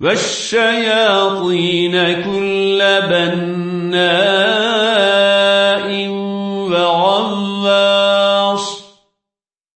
والشياطين كل بناء وغواص